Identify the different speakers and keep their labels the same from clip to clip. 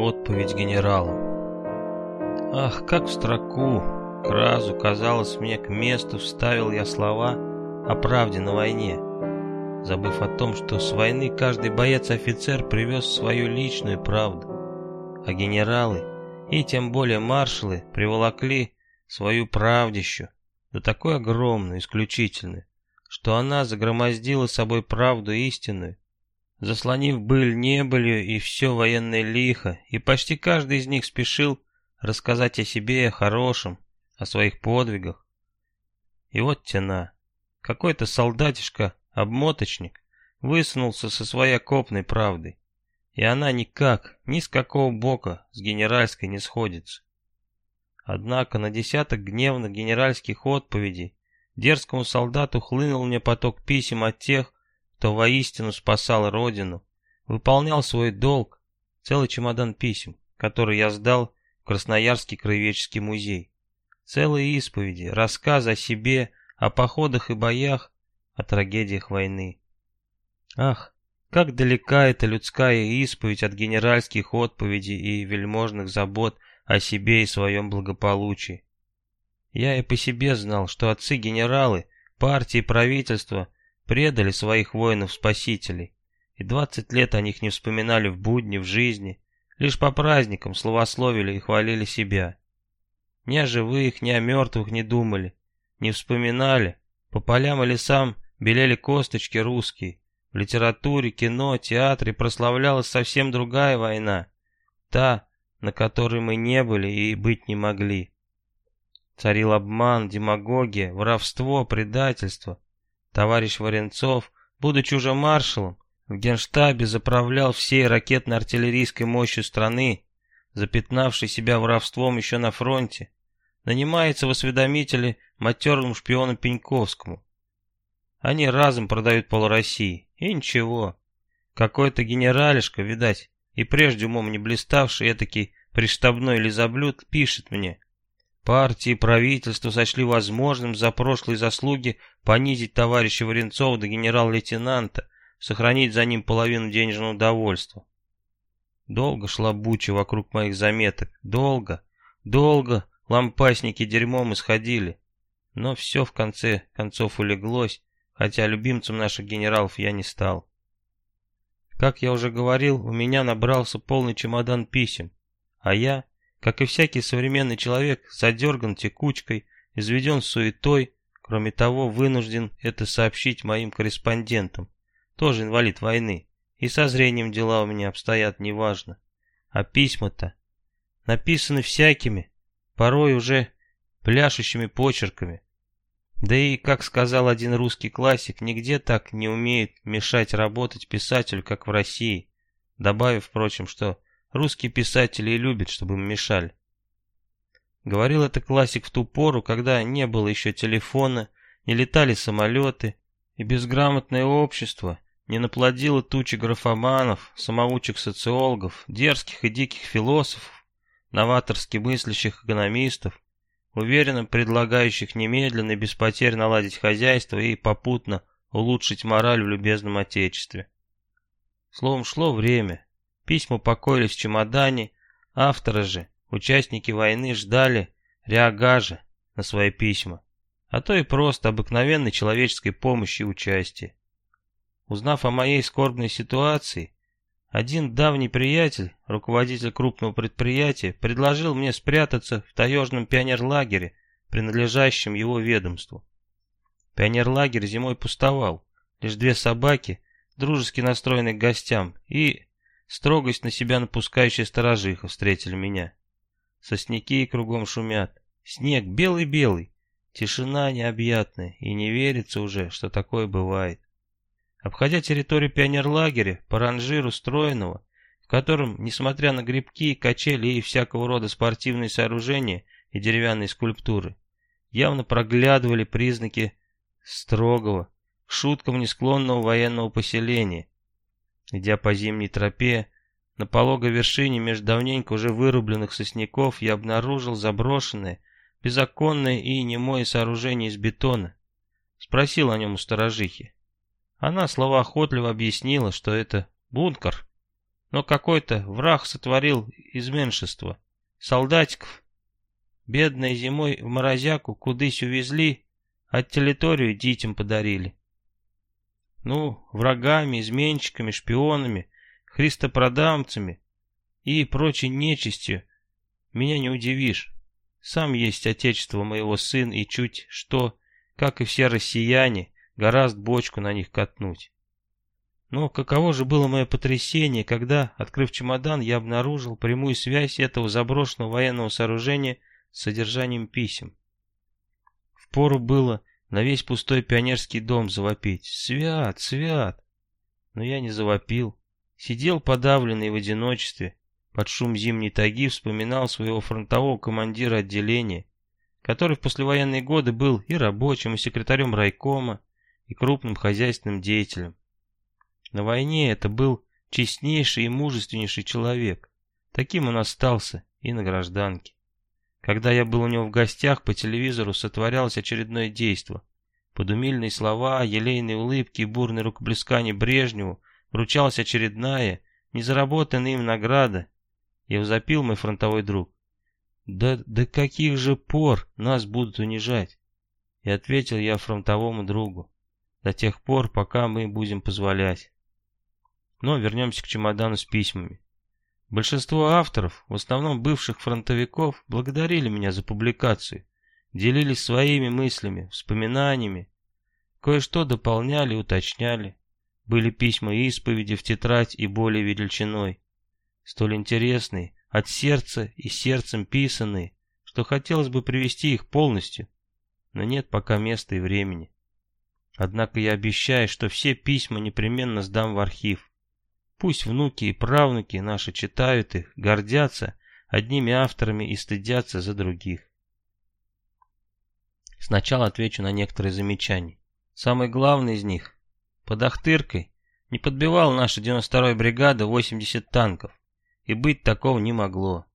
Speaker 1: Отповедь генерала. Ах, как в строку, к разу, казалось мне, к месту вставил я слова о правде на войне, забыв о том, что с войны каждый боец-офицер привез свою личную правду, а генералы и тем более маршалы приволокли свою правдищу, да такую огромную, исключительную, что она загромоздила собой правду истинную, заслонив быль небылью и все военное лихо, и почти каждый из них спешил рассказать о себе, о хорошем, о своих подвигах. И вот тена. Какой-то солдатишка, обмоточник, высунулся со своей окопной правдой. И она никак, ни с какого бока с генеральской не сходится. Однако на десяток гневных генеральских отповедей дерзкому солдату хлынул мне поток писем от тех, кто воистину спасал Родину, выполнял свой долг, целый чемодан писем, который я сдал в Красноярский краеведческий музей. Целые исповеди, рассказы о себе, о походах и боях, о трагедиях войны. Ах, как далека эта людская исповедь от генеральских отповедей и вельможных забот о себе и своем благополучии. Я и по себе знал, что отцы-генералы, партии правительства – предали своих воинов-спасителей, и двадцать лет о них не вспоминали в будни, в жизни, лишь по праздникам словословили и хвалили себя. Ни о живых, ни о мертвых не думали, не вспоминали, по полям и лесам белели косточки русские, в литературе, кино, театре прославлялась совсем другая война, та, на которой мы не были и быть не могли. Царил обман, демагогия, воровство, предательство. Товарищ Варенцов, будучи уже маршалом, в генштабе заправлял всей ракетно-артиллерийской мощью страны, запятнавший себя воровством еще на фронте, нанимается в осведомители матерым шпионом Пеньковскому. Они разом продают пол России, и ничего. Какой-то генералишка, видать, и прежде умом не блиставший этакий приштабной лизоблюд, пишет мне. Партии и правительство сочли возможным за прошлые заслуги понизить товарища Варенцова до генерал-лейтенанта, сохранить за ним половину денежного довольства. Долго шла буча вокруг моих заметок, долго, долго лампасники дерьмом исходили. Но все в конце концов улеглось, хотя любимцем наших генералов я не стал. Как я уже говорил, у меня набрался полный чемодан писем, а я, как и всякий современный человек, задерган текучкой, изведен суетой, кроме того, вынужден это сообщить моим корреспондентам, тоже инвалид войны, и со зрением дела у меня обстоят неважно. А письма-то написаны всякими, порой уже пляшущими почерками. Да и, как сказал один русский классик, нигде так не умеет мешать работать писателю, как в России, добавив, впрочем, что Русские писатели и любят, чтобы им мешали. Говорил это классик в ту пору, когда не было еще телефона, не летали самолеты, и безграмотное общество не наплодило тучи графоманов, самоучек социологов, дерзких и диких философов, новаторски мыслящих экономистов, уверенно предлагающих немедленно и без потерь наладить хозяйство и попутно улучшить мораль в любезном отечестве. Словом, шло время, Письма покоились в чемодане, авторы же, участники войны, ждали реагажа на свои письма, а то и просто обыкновенной человеческой помощи и участия. Узнав о моей скорбной ситуации, один давний приятель, руководитель крупного предприятия, предложил мне спрятаться в таежном пионерлагере, принадлежащем его ведомству. Пионерлагерь зимой пустовал, лишь две собаки, дружески настроенные к гостям, и Строгость на себя напускающая сторожиха встретили меня. Сосняки кругом шумят. Снег белый-белый. Тишина необъятная, и не верится уже, что такое бывает. Обходя территорию пионерлагеря, по ранжиру строенного, в котором, несмотря на грибки, качели и всякого рода спортивные сооружения и деревянные скульптуры, явно проглядывали признаки строгого, к шуткам несклонного военного поселения, Идя по зимней тропе, на пологой вершине между давненько уже вырубленных сосняков я обнаружил заброшенное, беззаконное и немое сооружение из бетона. Спросил о нем у сторожихи. Она словоохотливо объяснила, что это бункер. Но какой-то враг сотворил изменшество. Солдатиков, бедной зимой в морозяку, кудысь увезли, а территорию детям подарили. Ну, врагами, изменщиками, шпионами, христопродамцами и прочей нечистью меня не удивишь. Сам есть отечество моего сын и чуть что, как и все россияне, гораст бочку на них катнуть. Но каково же было мое потрясение, когда, открыв чемодан, я обнаружил прямую связь этого заброшенного военного сооружения с содержанием писем. Впору было на весь пустой пионерский дом завопить «Свят! Свят!» Но я не завопил. Сидел подавленный в одиночестве, под шум зимней тайги вспоминал своего фронтового командира отделения, который в послевоенные годы был и рабочим, и секретарем райкома, и крупным хозяйственным деятелем. На войне это был честнейший и мужественнейший человек. Таким он остался и на гражданке. Когда я был у него в гостях, по телевизору сотворялось очередное действо. Под умильные слова, елейные улыбки и бурные рукоплескания Брежневу вручалась очередная, незаработанная им награда. Я запил мой фронтовой друг. «Да до каких же пор нас будут унижать?» И ответил я фронтовому другу. «До тех пор, пока мы будем позволять». Но вернемся к чемодану с письмами. Большинство авторов, в основном бывших фронтовиков, благодарили меня за публикацию, делились своими мыслями, вспоминаниями, кое-что дополняли, уточняли. Были письма и исповеди в тетрадь и более величиной, столь интересные, от сердца и сердцем писанные, что хотелось бы привести их полностью, но нет пока места и времени. Однако я обещаю, что все письма непременно сдам в архив. Пусть внуки и правнуки наши читают их, гордятся одними авторами и стыдятся за других. Сначала отвечу на некоторые замечания. Самый главный из них. Под Ахтыркой не подбивала наша 92-я бригада 80 танков, и быть такого не могло.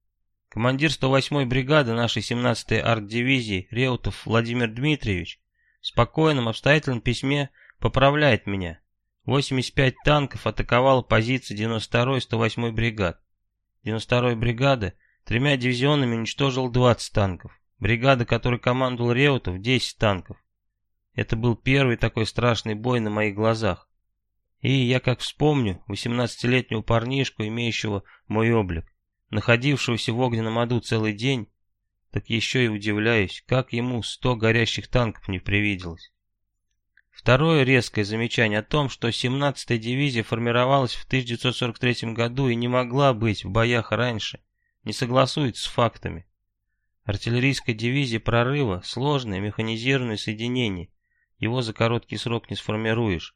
Speaker 1: Командир 108-й бригады нашей 17-й арт-дивизии Реутов Владимир Дмитриевич в спокойном обстоятельном письме поправляет меня – 85 танков атаковало позиции 92-й и 108-й бригад. 92-я бригада тремя дивизионами уничтожила 20 танков. Бригада, которой командовал Реутов, 10 танков. Это был первый такой страшный бой на моих глазах. И я как вспомню 18-летнего парнишку, имеющего мой облик, находившегося в огненном аду целый день, так еще и удивляюсь, как ему 100 горящих танков не привиделось. Второе резкое замечание о том, что 17-я дивизия формировалась в 1943 году и не могла быть в боях раньше, не согласуется с фактами. Артиллерийская дивизия прорыва – сложное механизированное соединение, его за короткий срок не сформируешь.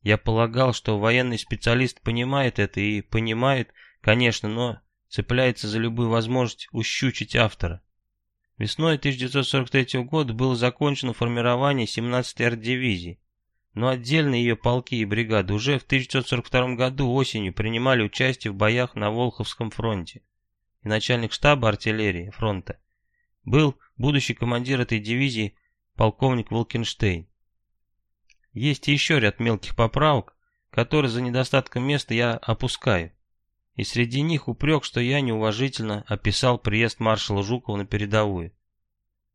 Speaker 1: Я полагал, что военный специалист понимает это и понимает, конечно, но цепляется за любую возможность ущучить автора. Весной 1943 года было закончено формирование 17-й артдивизии, но отдельные ее полки и бригады уже в 1942 году осенью принимали участие в боях на Волховском фронте. И начальник штаба артиллерии фронта был будущий командир этой дивизии полковник Волкенштейн. Есть еще ряд мелких поправок, которые за недостатком места я опускаю и среди них упрек, что я неуважительно описал приезд маршала Жукова на передовую.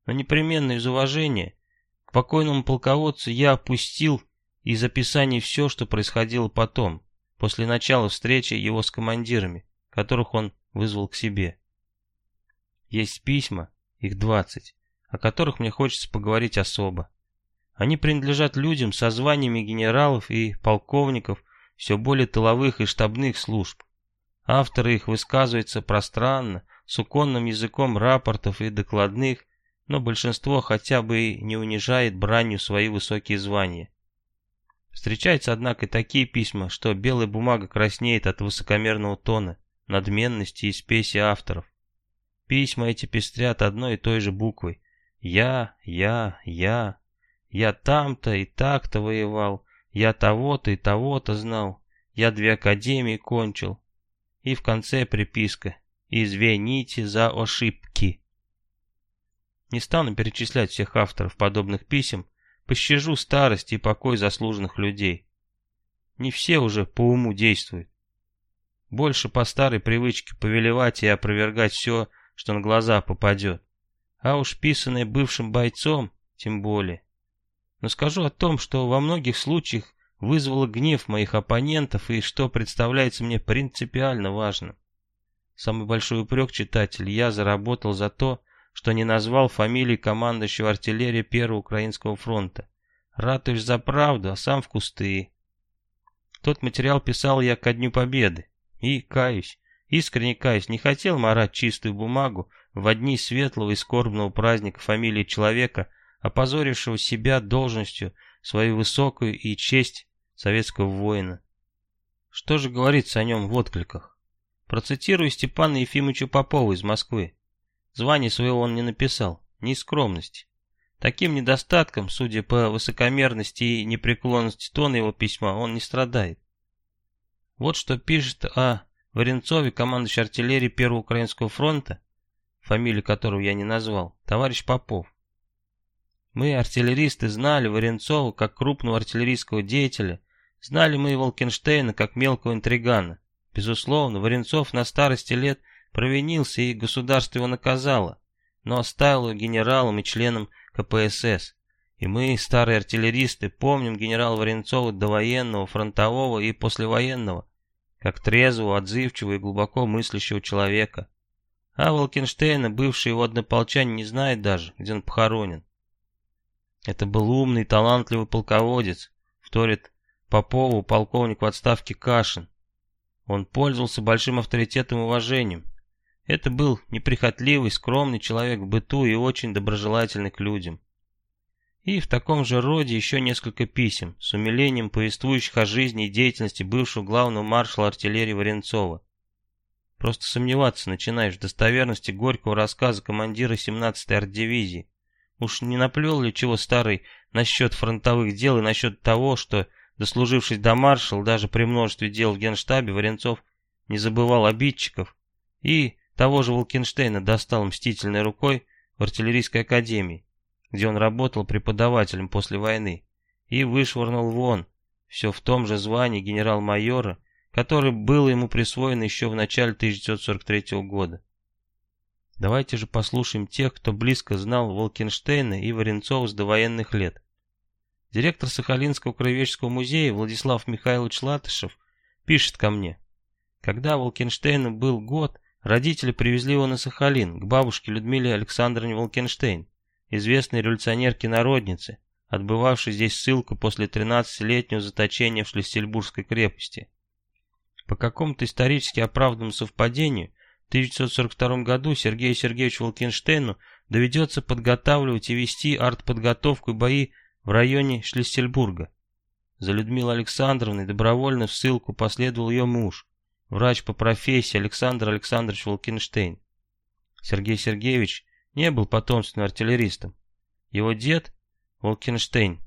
Speaker 1: Но непременно из уважения к покойному полководцу я опустил из описаний все, что происходило потом, после начала встречи его с командирами, которых он вызвал к себе. Есть письма, их двадцать, о которых мне хочется поговорить особо. Они принадлежат людям со званиями генералов и полковников все более тыловых и штабных служб. Авторы их высказываются пространно, с уконным языком рапортов и докладных, но большинство хотя бы и не унижает бранью свои высокие звания. Встречаются, однако, и такие письма, что белая бумага краснеет от высокомерного тона, надменности и спеси авторов. Письма эти пестрят одной и той же буквой. Я, я, я. Я там-то и так-то воевал. Я того-то и того-то знал. Я две академии кончил и в конце приписка «Извините за ошибки». Не стану перечислять всех авторов подобных писем, пощажу старость и покой заслуженных людей. Не все уже по уму действуют. Больше по старой привычке повелевать и опровергать все, что на глаза попадет. А уж писанное бывшим бойцом, тем более. Но скажу о том, что во многих случаях вызвало гнев моих оппонентов и что представляется мне принципиально важным. Самый большой упрек читатель я заработал за то, что не назвал фамилии командующего артиллерии Первого Украинского фронта. Ратуешь за правду, а сам в кусты. Тот материал писал я ко Дню Победы. И, каюсь, искренне каюсь, не хотел марать чистую бумагу в дни светлого и скорбного праздника фамилии человека, опозорившего себя должностью, свою высокую и честь советского воина. Что же говорится о нем в откликах? Процитирую Степана Ефимовича Попова из Москвы. Звание своего он не написал, не из скромности. Таким недостатком, судя по высокомерности и непреклонности тона его письма, он не страдает. Вот что пишет о Варенцове, командующий артиллерией Первого Украинского фронта, фамилию которого я не назвал, товарищ Попов. Мы, артиллеристы, знали Варенцова как крупного артиллерийского деятеля, знали мы Волкенштейна как мелкого интригана. Безусловно, Варенцов на старости лет провинился и государство его наказало, но оставил его генералом и членом КПСС. И мы, старые артиллеристы, помним генерала Варенцова довоенного, фронтового и послевоенного, как трезвого, отзывчивого и глубоко мыслящего человека. А Волкенштейна, бывший его однополчанин, не знает даже, где он похоронен. Это был умный, талантливый полководец, вторит Попову полковник в отставке Кашин. Он пользовался большим авторитетом и уважением. Это был неприхотливый, скромный человек в быту и очень доброжелательный к людям. И в таком же роде еще несколько писем, с умилением повествующих о жизни и деятельности бывшего главного маршала артиллерии Варенцова. Просто сомневаться начинаешь в достоверности горького рассказа командира 17-й артдивизии. Уж не наплел ли чего старый насчет фронтовых дел и насчет того, что, дослужившись до маршала, даже при множестве дел в генштабе, Варенцов не забывал обидчиков и того же Волкенштейна достал мстительной рукой в артиллерийской академии где он работал преподавателем после войны, и вышвырнул вон, все в том же звании генерал-майора, который был ему присвоен еще в начале 1943 года. Давайте же послушаем тех, кто близко знал Волкенштейна и Варенцова с довоенных лет. Директор Сахалинского краеведческого музея Владислав Михайлович Латышев пишет ко мне. Когда Волкенштейну был год, родители привезли его на Сахалин, к бабушке Людмиле Александровне Волкенштейн известной революционерки-народницы, отбывавшей здесь ссылку после 13-летнего заточения в Шлиссельбургской крепости. По какому-то исторически оправданному совпадению, в 1942 году Сергею Сергеевичу Волкенштейну доведется подготавливать и вести артподготовку и бои в районе Шлиссельбурга. За Людмилой Александровной добровольно в ссылку последовал ее муж, врач по профессии Александр Александрович Волкенштейн. Сергей Сергеевич не был потомственным артиллеристом. Его дед, Волкенштейн,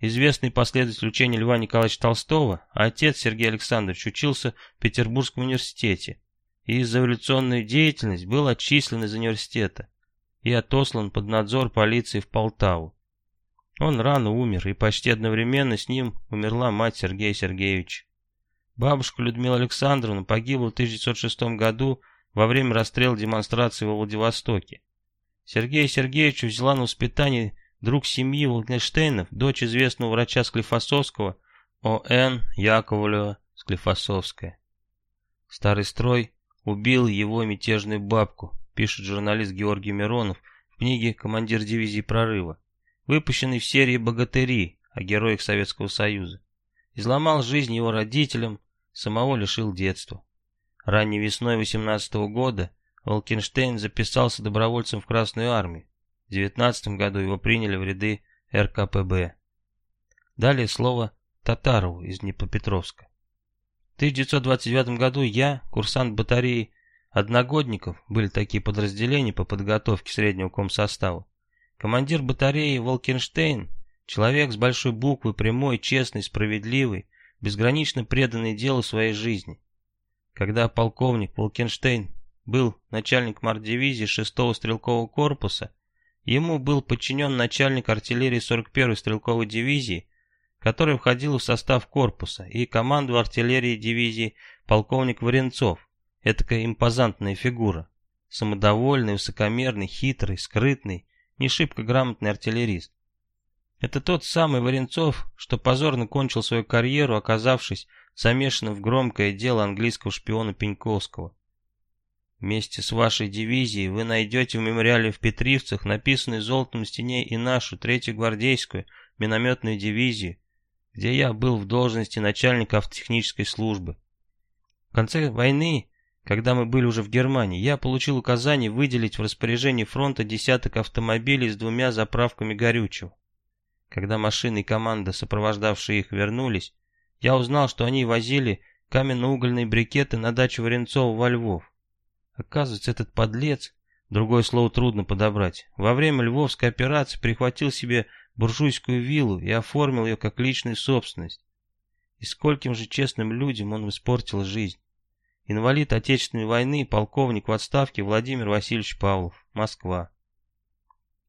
Speaker 1: известный последователь учения Льва Николаевича Толстого, а отец Сергей Александрович учился в Петербургском университете и за революционную деятельность был отчислен из университета и отослан под надзор полиции в Полтаву. Он рано умер, и почти одновременно с ним умерла мать Сергея Сергеевича. Бабушка Людмила Александровна погибла в 1906 году во время расстрела демонстрации во Владивостоке. Сергея Сергеевича взяла на воспитание друг семьи Волкенштейнов, дочь известного врача Склифосовского, О.Н. Яковлева Склифосовская. Старый строй убил его мятежную бабку, пишет журналист Георгий Миронов в книге «Командир дивизии прорыва», выпущенной в серии «Богатыри» о героях Советского Союза. Изломал жизнь его родителям, самого лишил детства. Ранней весной 18 -го года Волкенштейн записался добровольцем в Красную армию. В 19 году его приняли в ряды РКПБ. Далее слово Татарову из Днепропетровска. В 1929 году я, курсант батареи одногодников, были такие подразделения по подготовке среднего комсостава. Командир батареи Волкенштейн, человек с большой буквы, прямой, честный, справедливый, безгранично преданный делу своей жизни. Когда полковник Волкенштейн был начальник мартдивизии 6-го стрелкового корпуса, ему был подчинен начальник артиллерии 41-й стрелковой дивизии, который входил в состав корпуса, и команду артиллерии дивизии полковник Варенцов, этакая импозантная фигура, самодовольный, высокомерный, хитрый, скрытный, не шибко грамотный артиллерист. Это тот самый Варенцов, что позорно кончил свою карьеру, оказавшись замешанным в громкое дело английского шпиона Пеньковского. Вместе с вашей дивизией вы найдете в мемориале в Петривцах написанную золотом стене и нашу, третью гвардейскую, минометную дивизию, где я был в должности начальника автотехнической службы. В конце войны, когда мы были уже в Германии, я получил указание выделить в распоряжении фронта десяток автомобилей с двумя заправками горючего. Когда машины и команда, сопровождавшие их, вернулись, я узнал, что они возили каменно-угольные брикеты на дачу Варенцова во Львов. Оказывается, этот подлец, другое слово трудно подобрать, во время львовской операции прихватил себе буржуйскую виллу и оформил ее как личную собственность. И скольким же честным людям он испортил жизнь. Инвалид Отечественной войны, полковник в отставке Владимир Васильевич Павлов, Москва.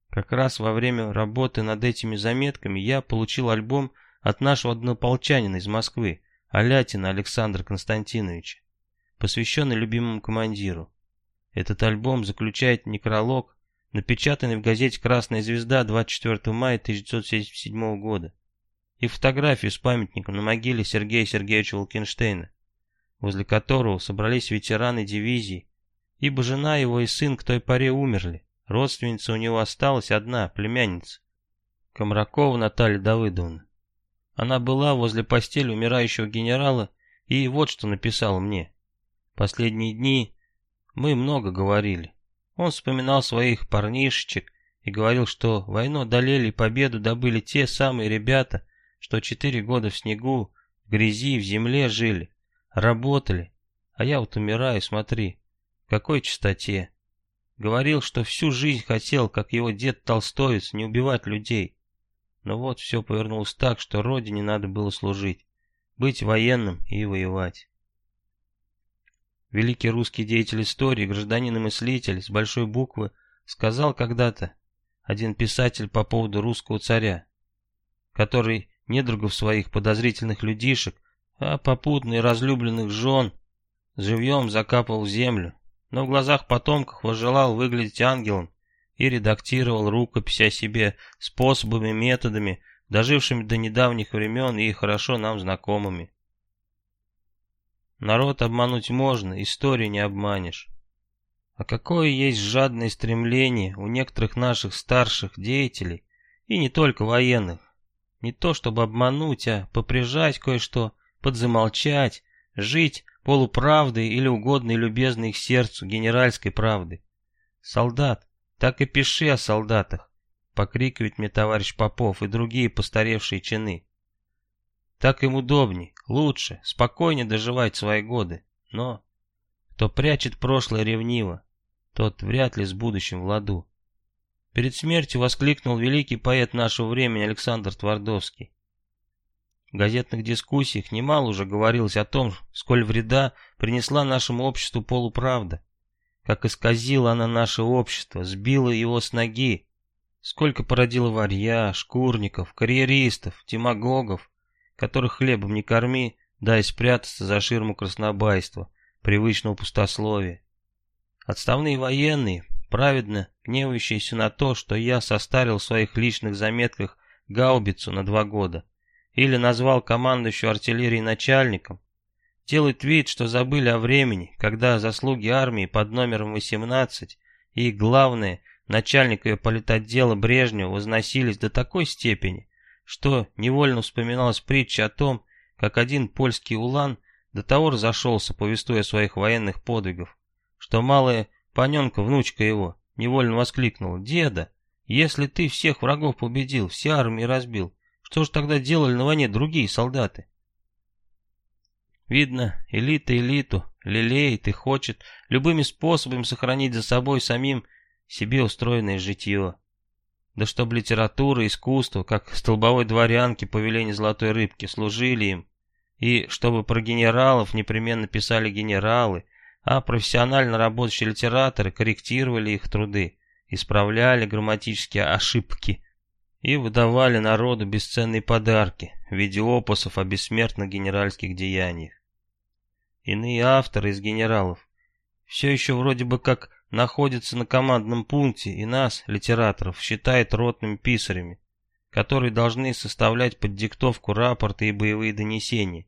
Speaker 1: Как раз во время работы над этими заметками я получил альбом от нашего однополчанина из Москвы, Алятина Александра Константиновича, посвященный любимому командиру. Этот альбом заключает некролог напечатанный в газете «Красная звезда» 24 мая 1977 года, и фотографию с памятником на могиле Сергея Сергеевича Волкенштейна, возле которого собрались ветераны дивизии, ибо жена его и сын к той поре умерли, родственница у него осталась одна, племянница, Комракова Наталья Давыдовна. Она была возле постели умирающего генерала и вот что написала мне. Последние дни мы много говорили. Он вспоминал своих парнишечек и говорил, что войну одолели и победу добыли те самые ребята, что четыре года в снегу, в грязи, в земле жили, работали. А я вот умираю, смотри, в какой чистоте. Говорил, что всю жизнь хотел, как его дед Толстоец, не убивать людей. Но вот все повернулось так, что родине надо было служить, быть военным и воевать. Великий русский деятель истории, гражданин и мыслитель с большой буквы, сказал когда-то один писатель по поводу русского царя, который недругов своих подозрительных людишек, а попутно разлюбленных жен живьем закапывал в землю, но в глазах потомков возжелал выглядеть ангелом и редактировал рукопись о себе способами, методами, дожившими до недавних времен и хорошо нам знакомыми. Народ обмануть можно, историю не обманешь. А какое есть жадное стремление у некоторых наших старших деятелей, и не только военных. Не то чтобы обмануть, а поприжать кое-что, подзамолчать, жить полуправдой или угодной любезной их сердцу генеральской правды. Солдат, так и пиши о солдатах, покрикивает мне товарищ Попов и другие постаревшие чины. Так им удобней, лучше, спокойнее доживать свои годы. Но кто прячет прошлое ревниво, тот вряд ли с будущим в ладу. Перед смертью воскликнул великий поэт нашего времени Александр Твардовский. Газетных дискуссиях немало уже говорилось о том, сколь вреда принесла нашему обществу полуправда, как исказила она наше общество, сбила его с ноги, сколько породила варья, шкурников, карьеристов, демагогов, которых хлебом не корми, дай спрятаться за ширму краснобайства, привычного пустословия. Отставные военные, праведно гневающиеся на то, что я состарил в своих личных заметках гаубицу на два года, или назвал командующего артиллерии начальником, делают вид, что забыли о времени, когда заслуги армии под номером 18 и, главное, начальник ее политотдела Брежнева возносились до такой степени, что невольно вспоминалась притча о том, как один польский улан до того разошелся, повествуя своих военных подвигах, что малая паненка, внучка его, невольно воскликнула, «Деда, если ты всех врагов победил, все армии разбил, что же тогда делали на войне другие солдаты?» Видно, элита элиту лелеет и хочет любыми способами сохранить за собой самим себе устроенное житье. Да чтобы литература, искусство, как столбовой дворянке по велению золотой рыбки, служили им, и чтобы про генералов непременно писали генералы, а профессионально работающие литераторы корректировали их труды, исправляли грамматические ошибки и выдавали народу бесценные подарки в виде опусов о бессмертных генеральских деяниях. Иные авторы из генералов все еще вроде бы как находятся на командном пункте и нас, литераторов, считают ротными писарями, которые должны составлять под диктовку рапорты и боевые донесения.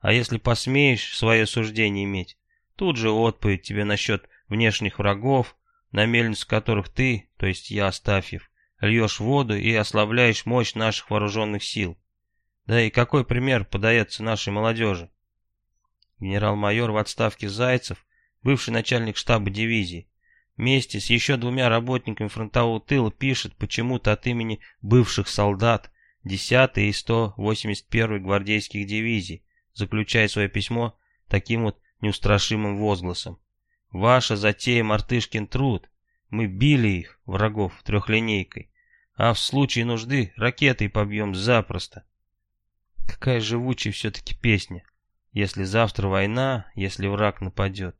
Speaker 1: А если посмеешь свое суждение иметь, тут же отповедь тебе насчет внешних врагов, на мельницу которых ты, то есть я, Астафьев, льешь воду и ослабляешь мощь наших вооруженных сил. Да и какой пример подается нашей молодежи? Генерал-майор в отставке Зайцев, бывший начальник штаба дивизии, вместе с еще двумя работниками фронтового тыла пишет почему-то от имени бывших солдат 10 и 181 гвардейских дивизий, заключая свое письмо таким вот неустрашимым возгласом. Ваша затея мартышкин труд. Мы били их, врагов, трехлинейкой. А в случае нужды ракетой побьем запросто. Какая живучая все-таки песня. Если завтра война, если враг нападет.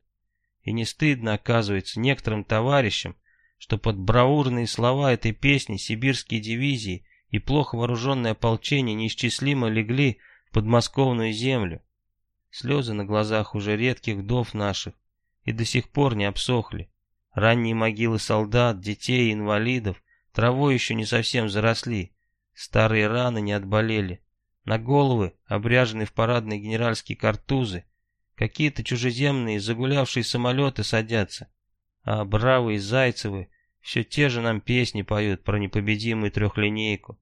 Speaker 1: И не стыдно, оказывается, некоторым товарищам, что под бравурные слова этой песни сибирские дивизии и плохо вооруженное ополчение неисчислимо легли в подмосковную землю. Слезы на глазах уже редких вдов наших и до сих пор не обсохли. Ранние могилы солдат, детей инвалидов травой еще не совсем заросли, старые раны не отболели. На головы, обряженные в парадные генеральские картузы, какие-то чужеземные загулявшие самолеты садятся, а бравые Зайцевы все те же нам песни поют про непобедимую трехлинейку,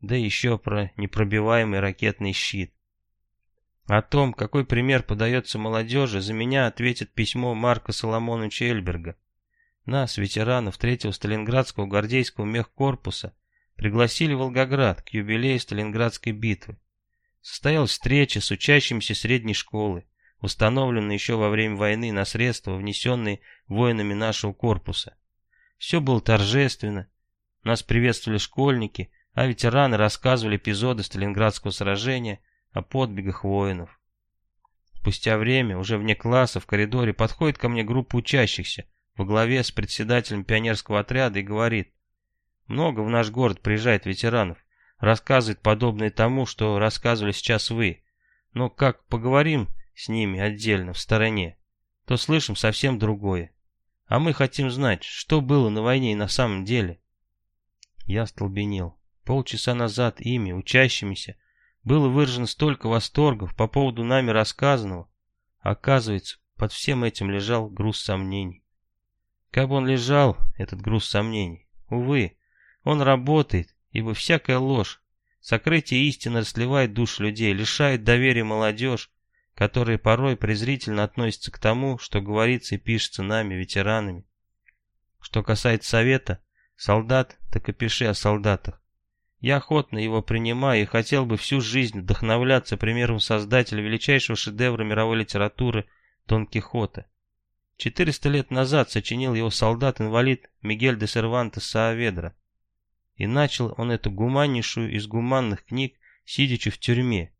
Speaker 1: да еще про непробиваемый ракетный щит. О том, какой пример подается молодежи, за меня ответит письмо Марка Соломоновича Эльберга. Нас, ветеранов третьего Сталинградского гвардейского мехкорпуса, пригласили в Волгоград к юбилею Сталинградской битвы. Состоялась встреча с учащимися средней школы, установленная еще во время войны на средства, внесенные воинами нашего корпуса. Все было торжественно. Нас приветствовали школьники, а ветераны рассказывали эпизоды Сталинградского сражения – о подвигах воинов. Спустя время, уже вне класса, в коридоре, подходит ко мне группа учащихся во главе с председателем пионерского отряда и говорит, много в наш город приезжает ветеранов, рассказывает подобное тому, что рассказывали сейчас вы, но как поговорим с ними отдельно, в стороне, то слышим совсем другое. А мы хотим знать, что было на войне и на самом деле. Я столбенел. Полчаса назад ими, учащимися, было выражено столько восторгов по поводу нами рассказанного. Оказывается, под всем этим лежал груз сомнений. Как бы он лежал, этот груз сомнений? Увы, он работает, ибо всякая ложь, сокрытие истины расливает душ людей, лишает доверия молодежь, которая порой презрительно относится к тому, что говорится и пишется нами, ветеранами. Что касается совета, солдат, так и пиши о солдатах. Я охотно его принимаю и хотел бы всю жизнь вдохновляться примером создателя величайшего шедевра мировой литературы Дон Кихота. 400 лет назад сочинил его солдат-инвалид Мигель де Сервантес Сааведра. И начал он эту гуманнейшую из гуманных книг, сидячи в тюрьме.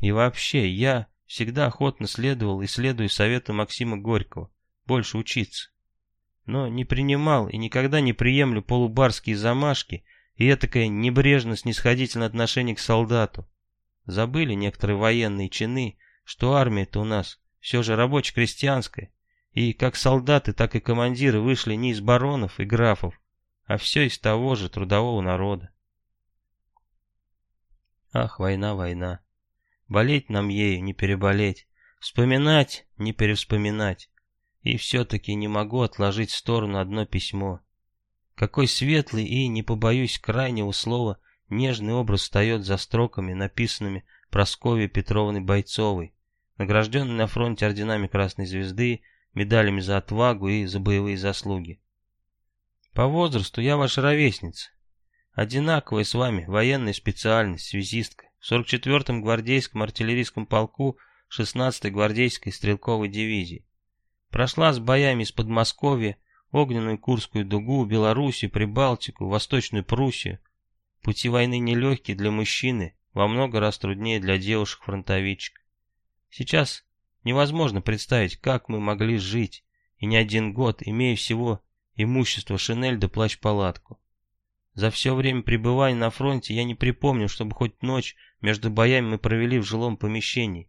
Speaker 1: И вообще, я всегда охотно следовал и следую совету Максима Горького, больше учиться. Но не принимал и никогда не приемлю полубарские замашки и этакое небрежно-снисходительное отношение к солдату. Забыли некоторые военные чины, что армия-то у нас все же рабоче-крестьянская, и как солдаты, так и командиры вышли не из баронов и графов, а все из того же трудового народа. Ах, война, война. Болеть нам ею, не переболеть. Вспоминать, не перевспоминать. И все-таки не могу отложить в сторону одно письмо. Какой светлый и, не побоюсь крайнего слова, нежный образ встает за строками, написанными Прасковьей Петровной Бойцовой, награжденной на фронте орденами Красной Звезды, медалями за отвагу и за боевые заслуги. По возрасту я ваша ровесница. Одинаковая с вами военная специальность, связистка. В 44-м гвардейском артиллерийском полку 16-й гвардейской стрелковой дивизии. Прошла с боями из Подмосковья, огненную Курскую дугу, Белоруссию, Прибалтику, Восточную Пруссию. Пути войны нелегкие для мужчины, во много раз труднее для девушек-фронтовичек. Сейчас невозможно представить, как мы могли жить, и не один год, имея всего имущество шинель да плащ-палатку. За все время пребывания на фронте я не припомню, чтобы хоть ночь Между боями мы провели в жилом помещении.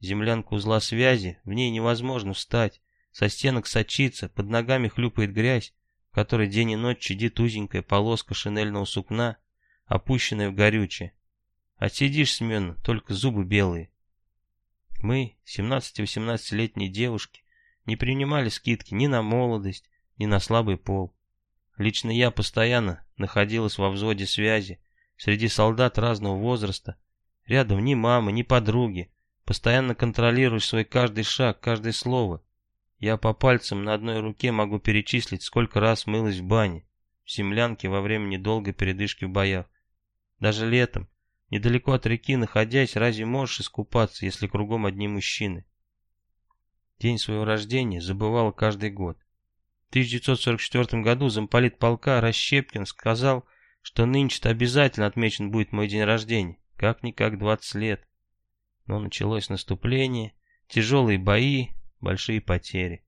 Speaker 1: Землянка узла связи, в ней невозможно встать. Со стенок сочится, под ногами хлюпает грязь, в которой день и ночь чадит узенькая полоска шинельного сукна, опущенная в горючее. Отсидишь сменно, только зубы белые. Мы, 17-18-летние девушки, не принимали скидки ни на молодость, ни на слабый пол. Лично я постоянно находилась во взводе связи, среди солдат разного возраста. Рядом ни мамы, ни подруги. Постоянно контролируешь свой каждый шаг, каждое слово. Я по пальцам на одной руке могу перечислить, сколько раз мылась в бане, в землянке во время недолгой передышки в боях. Даже летом, недалеко от реки находясь, разве можешь искупаться, если кругом одни мужчины? День своего рождения забывала каждый год. В 1944 году замполит полка Расщепкин сказал, что нынче-то обязательно отмечен будет мой день рождения, как-никак 20 лет. Но началось наступление, тяжелые бои, большие потери.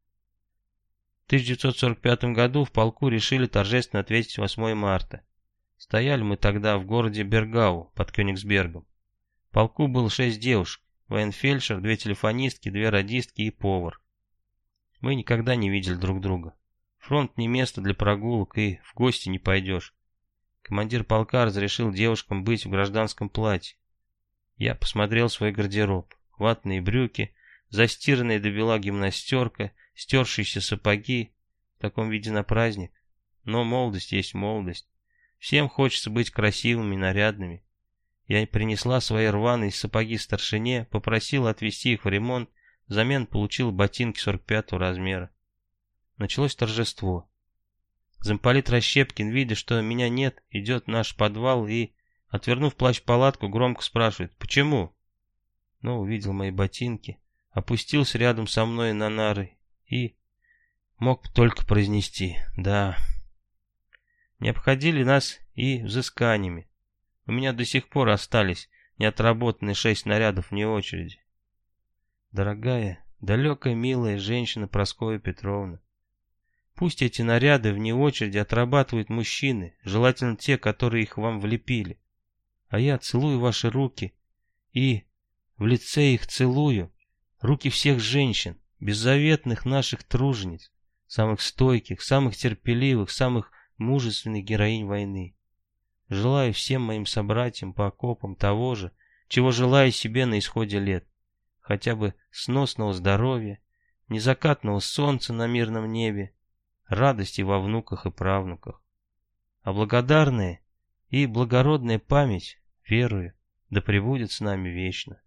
Speaker 1: В 1945 году в полку решили торжественно ответить 8 марта. Стояли мы тогда в городе Бергау под Кёнигсбергом. В полку было шесть девушек, военфельдшер, две телефонистки, две радистки и повар. Мы никогда не видели друг друга. Фронт не место для прогулок и в гости не пойдешь. Командир полка разрешил девушкам быть в гражданском платье. Я посмотрел свой гардероб. Ватные брюки, застиранная до бела гимнастерка, стершиеся сапоги. В таком виде на праздник. Но молодость есть молодость. Всем хочется быть красивыми, нарядными. Я принесла свои рваные сапоги старшине, попросила отвезти их в ремонт, взамен получил ботинки 45 размера. Началось торжество. Замполит Расщепкин, видя, что меня нет, идет в наш подвал и, отвернув плащ-палатку, громко спрашивает «Почему?». Но увидел мои ботинки, опустился рядом со мной на нары и мог только произнести «да». Не обходили нас и взысканиями. У меня до сих пор остались неотработанные шесть нарядов вне очереди. Дорогая, далекая, милая женщина Прасковья Петровна, пусть эти наряды вне очереди отрабатывают мужчины, желательно те, которые их вам влепили. А я целую ваши руки и в лице их целую руки всех женщин, беззаветных наших тружениц, самых стойких, самых терпеливых, самых мужественных героинь войны. Желаю всем моим собратьям по окопам того же, чего желаю себе на исходе лет. Хотя бы сносного здоровья, незакатного солнца на мирном небе, радости во внуках и правнуках. А благодарная и благородная память, верую, да пребудет с нами вечно.